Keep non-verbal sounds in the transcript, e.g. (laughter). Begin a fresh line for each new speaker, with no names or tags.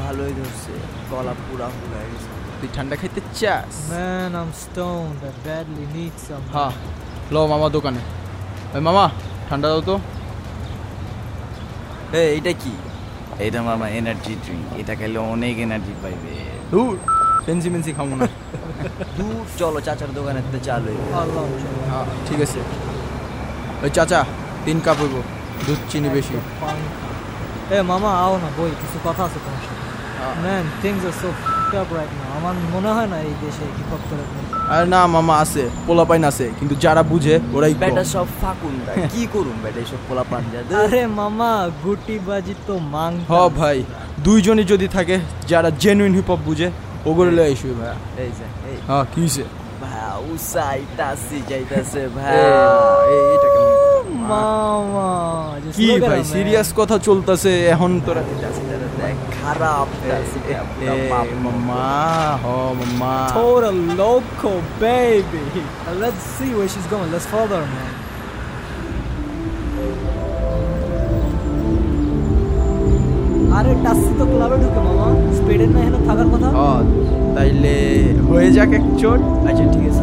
ভালোই ধরছে। গলা পুরা ফুলায় গেছে।
তুই ঠান্ডা খাইতে চাস?
Man, I'm stoned. I badly need some.
হ্যাঁ লো মামা দোকানে। ওই মামা ঠান্ডা দাও তো।
এ এটা কি? এটা মামা এনার্জি ড্রিঙ্ক এটা খেলে অনেক এনার্জি পাইবে।
দূর পেন্সি মেন্সি খাব না। (laughs)
দূর চলো চাচার দোকানে তো চালু।
হ্যাঁ ঠিক আছে। ওই চাচা তিন কাপ হইব দুধ চিনি বেশি।
এ মামা আও না বই কিছু কথা আছে তোমার সাথে। Man things are so up right now আমার মনে হয় না এই দেশে হিপ হপ করে
আর না মামা আছে পোলাপাইন আছে কিন্তু যারা বুঝে ওরাই।
বেটা সব ফাকুন ভাই। (laughs) কি করুন বেটা এইসব পোলা পাঞ্জা
আরে মামা গুটি বাজি তো মাং
হ ভাই দুইজনই যদি থাকে যারা জেনুইন হিপ হপ বুঝে ওগুলো লয়ে আইসুই ভাইয়া
এই যে
হ্যাঁ কি হইছে?
ভাই উসাইতাছি যাইতাছে ভাই।
এই এটা কেমন কথা?
মামা just
কি ভাই সিরিয়াস কথা চলতেছে এখন তোরা
দেখ খারাপ
এ, মামা হ মামা
Total loco, baby. Let's see where she's going. Let's follow her, man. আরে টাসি তো ক্লাবে ঢুকে মামা স্পিডের না এখানে থাকার কথা।
তাইলে হয়ে যাক এক চোট
আচ্ছা ঠিক আছে